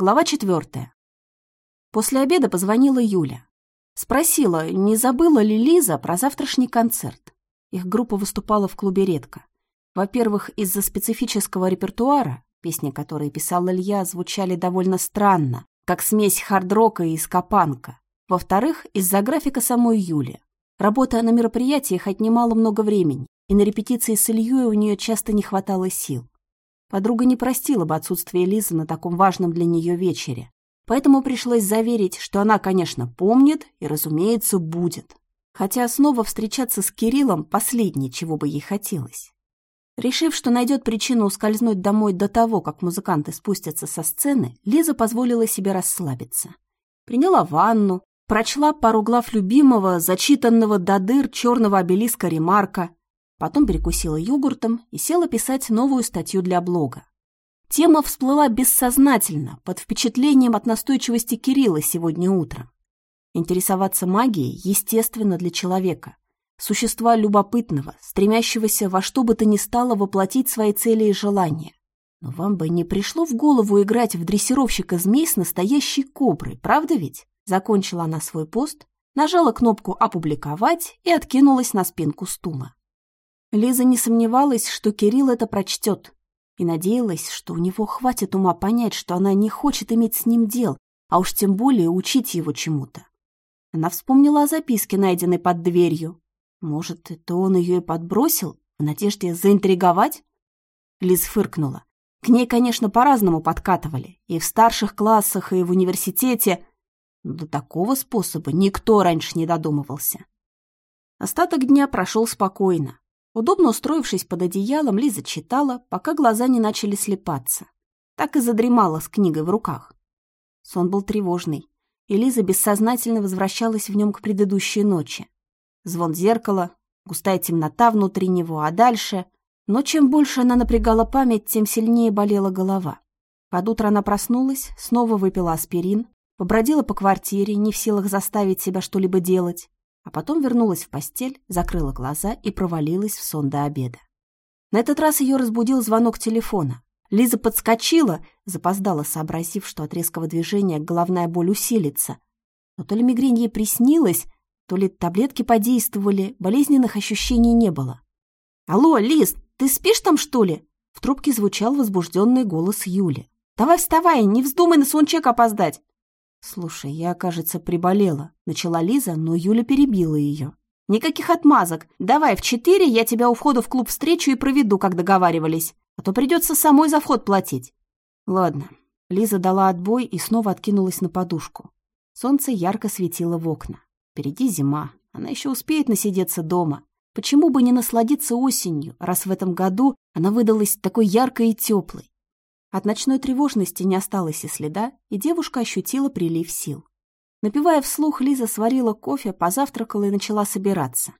Глава четвертая. После обеда позвонила Юля. Спросила, не забыла ли Лиза про завтрашний концерт. Их группа выступала в клубе редко. Во-первых, из-за специфического репертуара, песни, которые писал Илья, звучали довольно странно, как смесь хард-рока и скопанка. Во-вторых, из-за графика самой Юли. Работа на мероприятиях отнимала много времени, и на репетиции с Ильей у нее часто не хватало сил. Подруга не простила бы отсутствие Лизы на таком важном для нее вечере, поэтому пришлось заверить, что она, конечно, помнит и, разумеется, будет. Хотя снова встречаться с Кириллом – последнее, чего бы ей хотелось. Решив, что найдет причину ускользнуть домой до того, как музыканты спустятся со сцены, Лиза позволила себе расслабиться. Приняла ванну, прочла пару глав любимого, зачитанного до дыр черного обелиска ремарка, потом перекусила йогуртом и села писать новую статью для блога. Тема всплыла бессознательно, под впечатлением от настойчивости Кирилла сегодня утром. Интересоваться магией естественно для человека, существа любопытного, стремящегося во что бы то ни стало воплотить свои цели и желания. Но вам бы не пришло в голову играть в дрессировщика змей с настоящей коброй, правда ведь? Закончила она свой пост, нажала кнопку «Опубликовать» и откинулась на спинку стула. Лиза не сомневалась, что Кирилл это прочтет, и надеялась, что у него хватит ума понять, что она не хочет иметь с ним дел, а уж тем более учить его чему-то. Она вспомнила о записке, найденной под дверью. Может, это он ее и подбросил, в надежде заинтриговать? Лиз фыркнула. К ней, конечно, по-разному подкатывали, и в старших классах, и в университете, но до такого способа никто раньше не додумывался. Остаток дня прошел спокойно. Удобно устроившись под одеялом, Лиза читала, пока глаза не начали слепаться. Так и задремала с книгой в руках. Сон был тревожный, и Лиза бессознательно возвращалась в нем к предыдущей ночи. Звон зеркала, густая темнота внутри него, а дальше... Но чем больше она напрягала память, тем сильнее болела голова. Под утро она проснулась, снова выпила аспирин, побродила по квартире, не в силах заставить себя что-либо делать, а потом вернулась в постель, закрыла глаза и провалилась в сон до обеда. На этот раз ее разбудил звонок телефона. Лиза подскочила, запоздала, сообразив, что от резкого движения головная боль усилится. Но то ли мигрень ей приснилась, то ли таблетки подействовали, болезненных ощущений не было. «Алло, Лиз, ты спишь там, что ли?» В трубке звучал возбужденный голос Юли. «Давай вставай, не вздумай на сончек опоздать!» «Слушай, я, кажется, приболела», — начала Лиза, но Юля перебила ее. «Никаких отмазок. Давай в четыре я тебя у входа в клуб встречу и проведу, как договаривались. А то придется самой за вход платить». «Ладно». Лиза дала отбой и снова откинулась на подушку. Солнце ярко светило в окна. Впереди зима. Она еще успеет насидеться дома. Почему бы не насладиться осенью, раз в этом году она выдалась такой яркой и теплой? От ночной тревожности не осталось и следа, и девушка ощутила прилив сил. Напивая вслух, Лиза сварила кофе, позавтракала и начала собираться.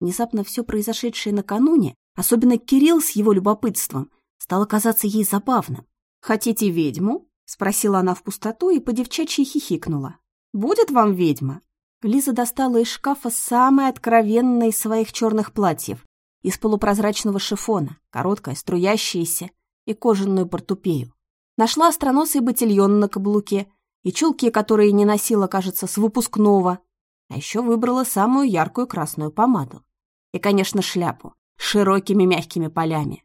Внезапно все произошедшее накануне, особенно Кирилл с его любопытством, стало казаться ей забавным. «Хотите ведьму?» — спросила она в пустоту и по-девчачьи хихикнула. «Будет вам ведьма?» Лиза достала из шкафа самое откровенное из своих черных платьев, из полупрозрачного шифона, короткое, струящееся, и кожаную портупею. Нашла остроносый ботильон на каблуке и чулки, которые не носила, кажется, с выпускного. А еще выбрала самую яркую красную помаду. И, конечно, шляпу с широкими мягкими полями.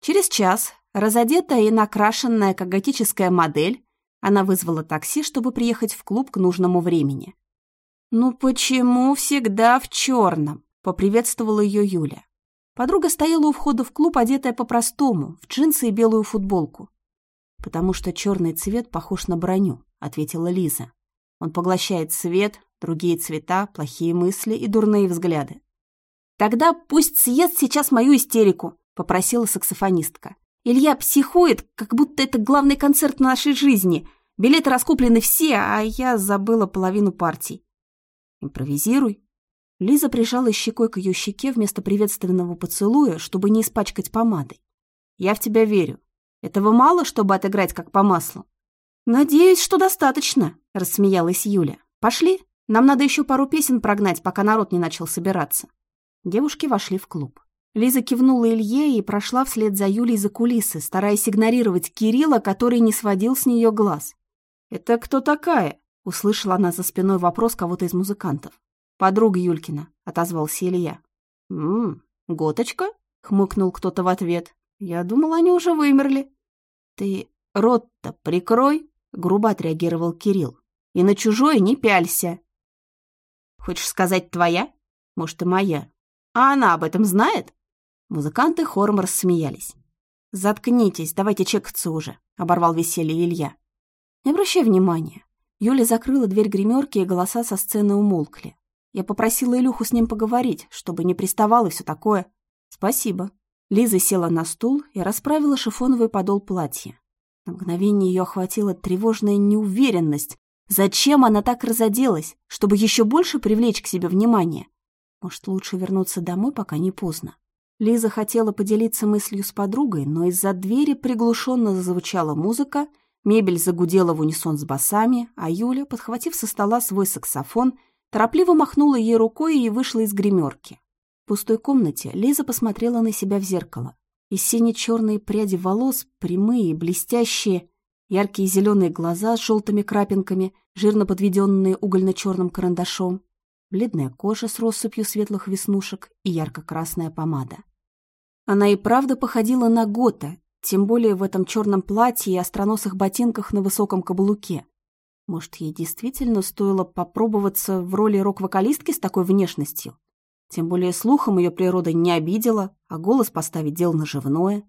Через час, разодетая и накрашенная, как готическая модель, она вызвала такси, чтобы приехать в клуб к нужному времени. «Ну почему всегда в черном?» — поприветствовала ее Юля. Подруга стояла у входа в клуб, одетая по-простому, в джинсы и белую футболку. «Потому что черный цвет похож на броню», — ответила Лиза. «Он поглощает свет, другие цвета, плохие мысли и дурные взгляды». «Тогда пусть съест сейчас мою истерику», — попросила саксофонистка. «Илья психует, как будто это главный концерт нашей жизни. Билеты раскуплены все, а я забыла половину партий». «Импровизируй», Лиза прижала щекой к ее щеке вместо приветственного поцелуя, чтобы не испачкать помадой. «Я в тебя верю. Этого мало, чтобы отыграть как по маслу?» «Надеюсь, что достаточно», — рассмеялась Юля. «Пошли. Нам надо еще пару песен прогнать, пока народ не начал собираться». Девушки вошли в клуб. Лиза кивнула Илье и прошла вслед за Юлей за кулисы, стараясь игнорировать Кирилла, который не сводил с нее глаз. «Это кто такая?» — услышала она за спиной вопрос кого-то из музыкантов. «Подруга Юлькина», — отозвался Илья. «Ммм, Готочка?» — хмыкнул кто-то в ответ. «Я думал, они уже вымерли». «Ты рот-то прикрой», — грубо отреагировал Кирилл. «И на чужое не пялься». «Хочешь сказать, твоя? Может, и моя. А она об этом знает?» Музыканты хором рассмеялись. «Заткнитесь, давайте чекаться уже», — оборвал веселье Илья. «Не обращай внимания». Юля закрыла дверь гримерки, и голоса со сцены умолкли. Я попросила Илюху с ним поговорить, чтобы не приставал и все такое. «Спасибо». Лиза села на стул и расправила шифоновый подол платья. На мгновение ее охватила тревожная неуверенность. Зачем она так разоделась? Чтобы еще больше привлечь к себе внимание? Может, лучше вернуться домой, пока не поздно? Лиза хотела поделиться мыслью с подругой, но из-за двери приглушенно зазвучала музыка, мебель загудела в унисон с басами, а Юля, подхватив со стола свой саксофон, торопливо махнула ей рукой и вышла из гримерки. В пустой комнате Лиза посмотрела на себя в зеркало. И сине-черные пряди волос, прямые, блестящие, яркие зеленые глаза с желтыми крапинками, жирно подведенные угольно-черным карандашом, бледная кожа с россыпью светлых веснушек и ярко-красная помада. Она и правда походила на Гота, тем более в этом черном платье и остроносых ботинках на высоком каблуке. Может, ей действительно стоило попробоваться в роли рок-вокалистки с такой внешностью? Тем более слухом ее природа не обидела, а голос поставить дело наживное.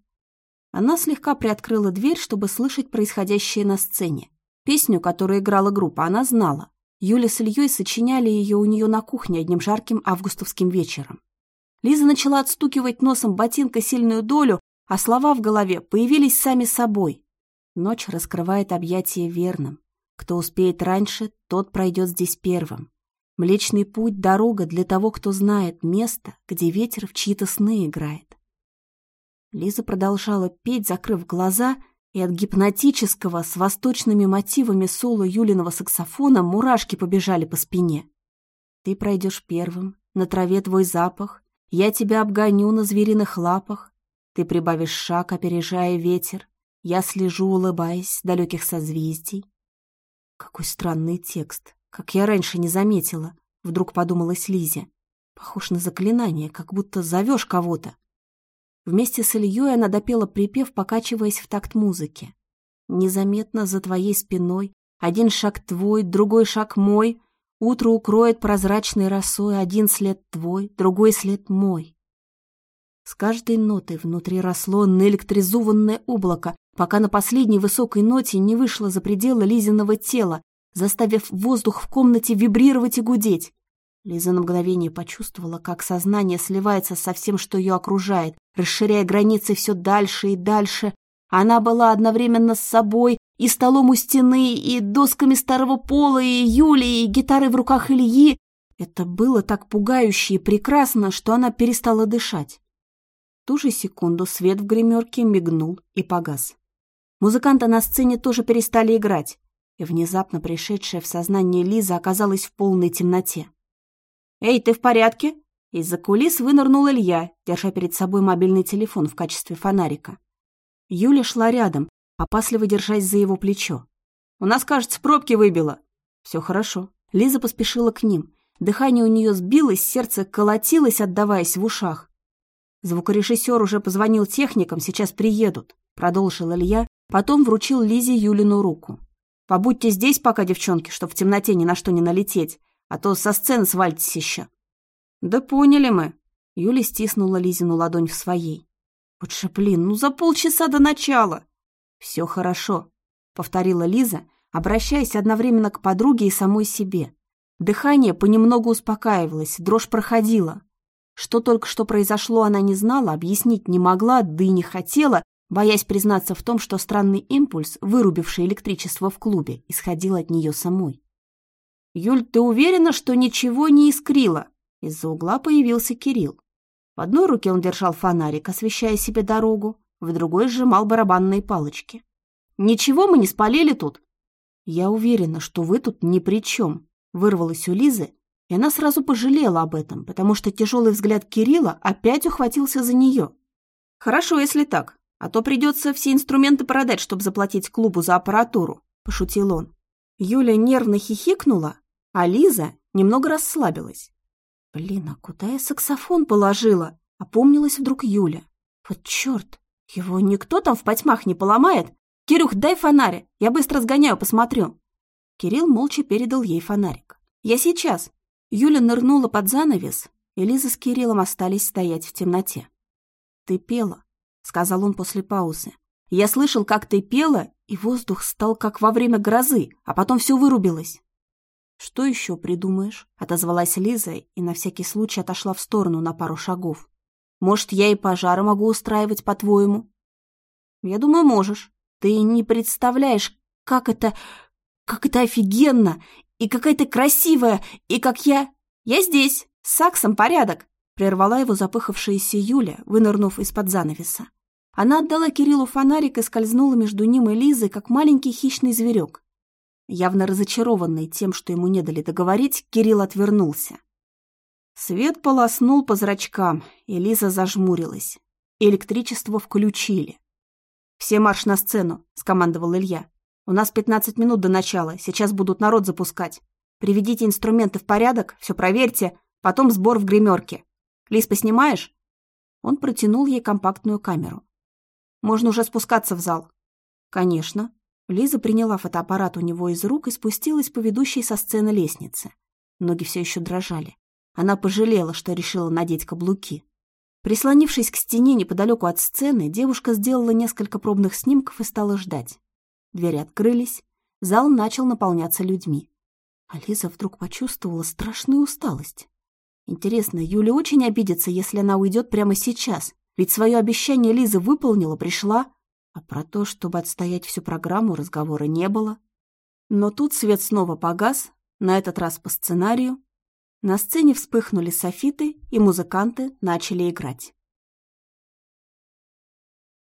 Она слегка приоткрыла дверь, чтобы слышать происходящее на сцене. Песню, которую играла группа, она знала. Юля с Ильей сочиняли ее у нее на кухне одним жарким августовским вечером. Лиза начала отстукивать носом ботинка сильную долю, а слова в голове появились сами собой. Ночь раскрывает объятия верным. Кто успеет раньше, тот пройдет здесь первым. Млечный путь — дорога для того, кто знает место, где ветер в чьи-то сны играет. Лиза продолжала петь, закрыв глаза, и от гипнотического с восточными мотивами соло Юлиного саксофона мурашки побежали по спине. Ты пройдешь первым, на траве твой запах, я тебя обгоню на звериных лапах, ты прибавишь шаг, опережая ветер, я слежу, улыбаясь, далеких созвездий. Какой странный текст, как я раньше не заметила, вдруг подумалась Лизе. Похож на заклинание, как будто зовешь кого-то. Вместе с Ильей она допела припев, покачиваясь в такт музыки. Незаметно за твоей спиной один шаг твой, другой шаг мой, утро укроет прозрачной росой один след твой, другой след мой. С каждой нотой внутри росло наэлектризованное облако, пока на последней высокой ноте не вышло за пределы Лизиного тела, заставив воздух в комнате вибрировать и гудеть. Лиза на мгновение почувствовала, как сознание сливается со всем, что ее окружает, расширяя границы все дальше и дальше. Она была одновременно с собой, и столом у стены, и досками старого пола, и Юлей, и гитарой в руках Ильи. Это было так пугающе и прекрасно, что она перестала дышать. Ту же секунду свет в гримерке мигнул и погас. Музыканты на сцене тоже перестали играть, и внезапно пришедшая в сознание Лиза оказалась в полной темноте. «Эй, ты в порядке?» Из-за кулис вынырнул Илья, держа перед собой мобильный телефон в качестве фонарика. Юля шла рядом, опасливо держась за его плечо. «У нас, кажется, пробки выбило». «Все хорошо». Лиза поспешила к ним. Дыхание у нее сбилось, сердце колотилось, отдаваясь в ушах. «Звукорежиссер уже позвонил техникам, сейчас приедут», — продолжил Илья, потом вручил Лизе Юлину руку. «Побудьте здесь пока, девчонки, чтоб в темноте ни на что не налететь а то со сцены свалитесь еще». «Да поняли мы». Юля стиснула Лизину ладонь в своей. «Подшеплин, ну за полчаса до начала». «Все хорошо», — повторила Лиза, обращаясь одновременно к подруге и самой себе. Дыхание понемногу успокаивалось, дрожь проходила. Что только что произошло, она не знала, объяснить не могла, да и не хотела, боясь признаться в том, что странный импульс, вырубивший электричество в клубе, исходил от нее самой. «Юль, ты уверена, что ничего не искрило?» Из-за угла появился Кирилл. В одной руке он держал фонарик, освещая себе дорогу, в другой сжимал барабанные палочки. «Ничего мы не спалили тут?» «Я уверена, что вы тут ни при чем», — вырвалась у Лизы, И она сразу пожалела об этом, потому что тяжелый взгляд Кирилла опять ухватился за нее. «Хорошо, если так, а то придется все инструменты продать, чтобы заплатить клубу за аппаратуру», – пошутил он. Юля нервно хихикнула, а Лиза немного расслабилась. «Блин, а куда я саксофон положила?» – опомнилась вдруг Юля. «Вот черт, его никто там в потьмах не поломает? Кирюх, дай фонарь, я быстро сгоняю, посмотрю». Кирилл молча передал ей фонарик. «Я сейчас». Юля нырнула под занавес, и Лиза с Кириллом остались стоять в темноте. «Ты пела», — сказал он после паузы. «Я слышал, как ты пела, и воздух стал как во время грозы, а потом все вырубилось». «Что еще придумаешь?» — отозвалась Лиза и на всякий случай отошла в сторону на пару шагов. «Может, я и пожары могу устраивать, по-твоему?» «Я думаю, можешь. Ты не представляешь, как это... как это офигенно! И какая ты красивая! И как я... Я здесь! С саксом порядок!» Прервала его запыхавшаяся Юля, вынырнув из-под занавеса. Она отдала Кириллу фонарик и скользнула между ним и Лизой, как маленький хищный зверек. Явно разочарованный тем, что ему не дали договорить, Кирилл отвернулся. Свет полоснул по зрачкам, и Лиза зажмурилась. Электричество включили. «Все марш на сцену», — скомандовал Илья. У нас 15 минут до начала, сейчас будут народ запускать. Приведите инструменты в порядок, все проверьте, потом сбор в гримерке. Лис, поснимаешь?» Он протянул ей компактную камеру. «Можно уже спускаться в зал». «Конечно». Лиза приняла фотоаппарат у него из рук и спустилась по ведущей со сцены лестнице. Ноги все еще дрожали. Она пожалела, что решила надеть каблуки. Прислонившись к стене неподалеку от сцены, девушка сделала несколько пробных снимков и стала ждать. Двери открылись, зал начал наполняться людьми. Алиса вдруг почувствовала страшную усталость. Интересно, Юля очень обидится, если она уйдет прямо сейчас, ведь свое обещание Лиза выполнила, пришла, а про то, чтобы отстоять всю программу, разговора не было. Но тут свет снова погас, на этот раз по сценарию. На сцене вспыхнули софиты, и музыканты начали играть.